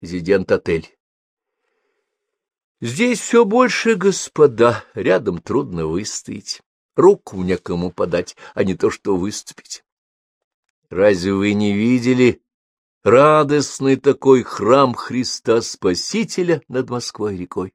резидент-отель. Здесь все больше господа, рядом трудно выстоять, руку некому подать, а не то что выступить. Разве вы не видели радостный такой храм Христа Спасителя над Москвой рекой?